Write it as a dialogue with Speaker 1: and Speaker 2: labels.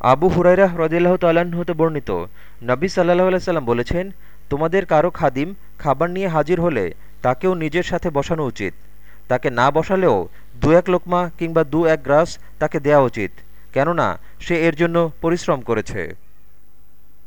Speaker 1: আবু হুরাইরা রদিল্লাহ হতে বর্ণিত, নবী সাল্লাহ আলাইসাল্লাম বলেছেন, তোমাদের কারও খাদিম খাবার নিয়ে হাজির হলে তাকেও নিজের সাথে বসানো উচিত। তাকে না বসালেও দু এক লোকমা কিংবা দু এক গ্রাস তাকে দেয়া উচিত। কেননা সে এর জন্য পরিশ্রম করেছে।